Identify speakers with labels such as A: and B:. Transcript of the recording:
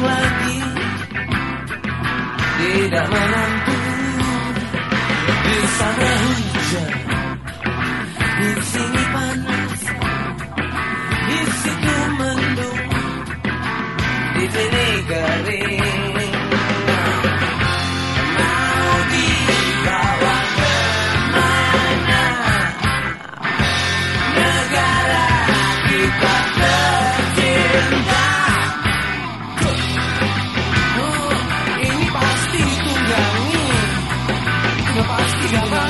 A: lagi. Tidak mampu Di sana hujan. together.